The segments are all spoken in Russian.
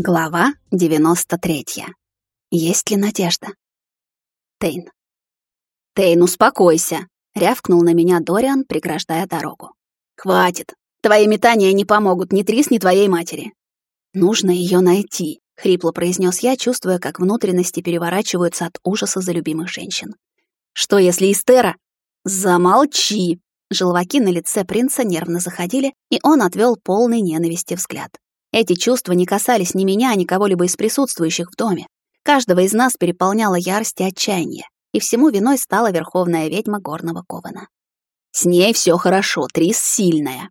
Глава 93. Есть ли надежда? Тейн. «Тейн, успокойся!» — рявкнул на меня Дориан, преграждая дорогу. «Хватит! Твои метания не помогут ни Трис, ни твоей матери!» «Нужно ее найти», — хрипло произнес я, чувствуя, как внутренности переворачиваются от ужаса за любимых женщин. «Что, если Истера?» «Замолчи!» Желваки на лице принца нервно заходили, и он отвел полный ненависти взгляд. Эти чувства не касались ни меня, ни кого-либо из присутствующих в доме. Каждого из нас переполняла ярость и отчаяние, и всему виной стала верховная ведьма горного кована. С ней все хорошо, Трис сильная.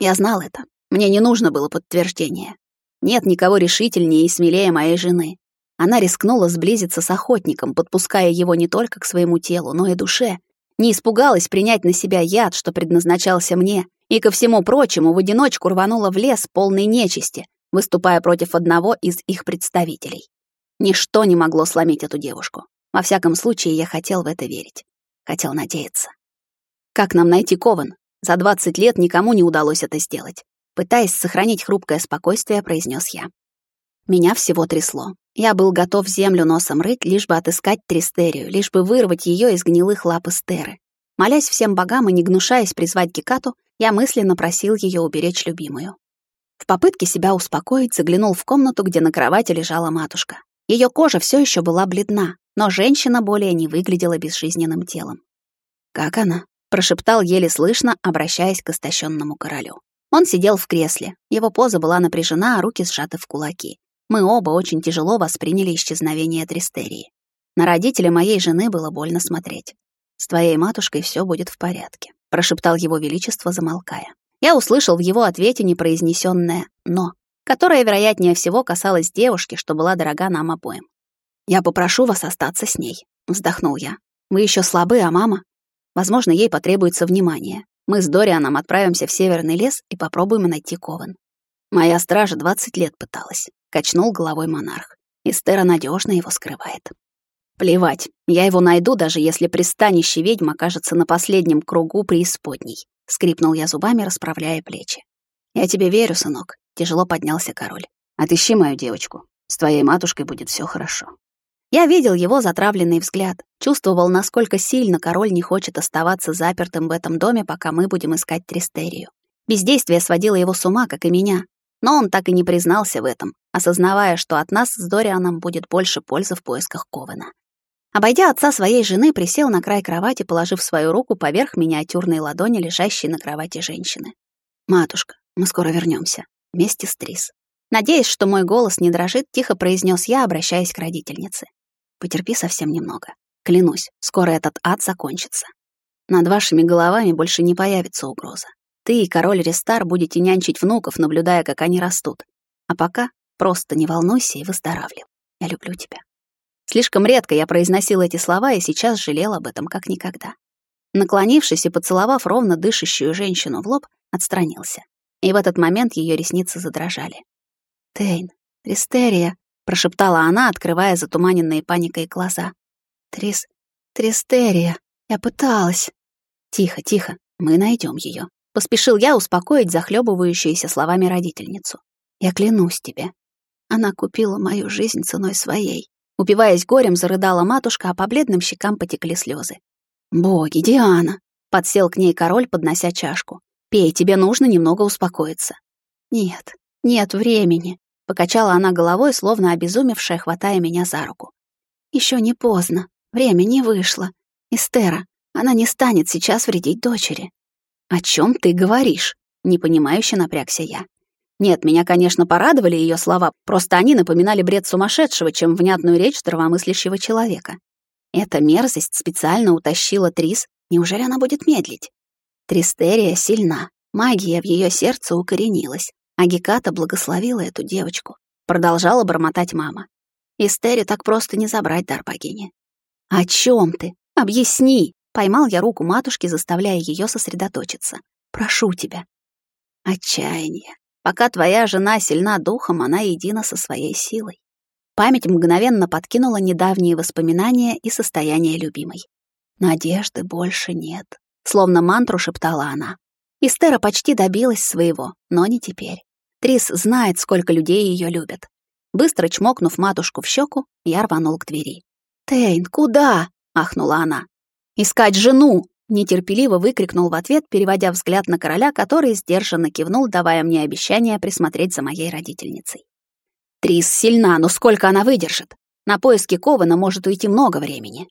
Я знал это. Мне не нужно было подтверждения. Нет никого решительнее и смелее моей жены. Она рискнула сблизиться с охотником, подпуская его не только к своему телу, но и душе. Не испугалась принять на себя яд, что предназначался мне, и, ко всему прочему, в одиночку рванула в лес полной нечисти, выступая против одного из их представителей. Ничто не могло сломить эту девушку. Во всяком случае, я хотел в это верить. Хотел надеяться. Как нам найти Кован? За 20 лет никому не удалось это сделать. Пытаясь сохранить хрупкое спокойствие, произнес я. Меня всего трясло. Я был готов землю носом рыть, лишь бы отыскать Тристерию, лишь бы вырвать ее из гнилых лап Эстеры. Молясь всем богам и не гнушаясь призвать Гекату, я мысленно просил ее уберечь любимую. В попытке себя успокоить заглянул в комнату, где на кровати лежала матушка. Ее кожа все еще была бледна, но женщина более не выглядела безжизненным телом. «Как она?» — прошептал еле слышно, обращаясь к истощенному королю. Он сидел в кресле, его поза была напряжена, а руки сжаты в кулаки. Мы оба очень тяжело восприняли исчезновение Тристерии. На родителя моей жены было больно смотреть. «С твоей матушкой все будет в порядке», прошептал его величество, замолкая. Я услышал в его ответе непроизнесенное «но», которое, вероятнее всего, касалось девушки, что была дорога нам обоим. «Я попрошу вас остаться с ней», — вздохнул я. «Вы еще слабы, а мама? Возможно, ей потребуется внимание. Мы с Дорианом отправимся в северный лес и попробуем найти Кован». «Моя стража двадцать лет пыталась», — качнул головой монарх. «Истера надежно его скрывает». Плевать, я его найду, даже если пристанище ведьм окажется на последнем кругу преисподней. Скрипнул я зубами, расправляя плечи. Я тебе верю, сынок. Тяжело поднялся король. Отыщи мою девочку. С твоей матушкой будет все хорошо. Я видел его затравленный взгляд, чувствовал, насколько сильно король не хочет оставаться запертым в этом доме, пока мы будем искать Тристерию. Бездействие сводило его с ума, как и меня, но он так и не признался в этом, осознавая, что от нас с Дорианом будет больше пользы в поисках Ковена. Обойдя отца своей жены, присел на край кровати, положив свою руку поверх миниатюрной ладони, лежащей на кровати женщины. «Матушка, мы скоро вернемся вместе с Трис». Надеясь, что мой голос не дрожит, тихо произнес я, обращаясь к родительнице. «Потерпи совсем немного. Клянусь, скоро этот ад закончится. Над вашими головами больше не появится угроза. Ты и король Рестар будете нянчить внуков, наблюдая, как они растут. А пока просто не волнуйся и выздоравливай. Я люблю тебя». Слишком редко я произносил эти слова и сейчас жалел об этом как никогда. Наклонившись и поцеловав ровно дышащую женщину в лоб, отстранился. И в этот момент ее ресницы задрожали. «Тейн, Тристерия», — прошептала она, открывая затуманенные паникой глаза. «Трис... Тристерия, я пыталась». «Тихо, тихо, мы найдем ее. Поспешил я успокоить захлебывающуюся словами родительницу. «Я клянусь тебе, она купила мою жизнь ценой своей. Упиваясь горем, зарыдала матушка, а по бледным щекам потекли слезы. «Боги, Диана!» — подсел к ней король, поднося чашку. «Пей, тебе нужно немного успокоиться». «Нет, нет времени», — покачала она головой, словно обезумевшая, хватая меня за руку. Еще не поздно, время не вышло. Эстера, она не станет сейчас вредить дочери». «О чем ты говоришь?» — непонимающе напрягся я. Нет, меня, конечно, порадовали ее слова, просто они напоминали бред сумасшедшего, чем внятную речь здравомыслящего человека. Эта мерзость специально утащила Трис, неужели она будет медлить? Тристерия сильна, магия в ее сердце укоренилась, а благословила эту девочку. Продолжала бормотать мама. Истере так просто не забрать дар богини. «О чем ты? Объясни!» Поймал я руку матушки, заставляя ее сосредоточиться. «Прошу тебя». Отчаяние. Пока твоя жена сильна духом, она едина со своей силой. Память мгновенно подкинула недавние воспоминания и состояние любимой. Надежды больше нет, словно мантру шептала она. Истера почти добилась своего, но не теперь. Трис знает, сколько людей ее любят. Быстро чмокнув матушку в щеку, я рванул к двери. «Тейн, куда?» — ахнула она. «Искать жену!» — нетерпеливо выкрикнул в ответ, переводя взгляд на короля, который сдержанно кивнул, давая мне обещание присмотреть за моей родительницей. «Трис сильна, но сколько она выдержит? На поиски Кована может уйти много времени».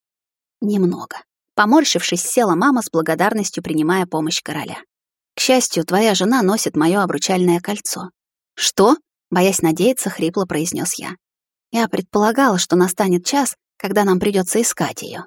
«Немного». Поморщившись, села мама с благодарностью, принимая помощь короля. «К счастью, твоя жена носит моё обручальное кольцо». «Что?» боясь надеяться, хрипло произнес я. Я предполагала, что настанет час, когда нам придется искать ее.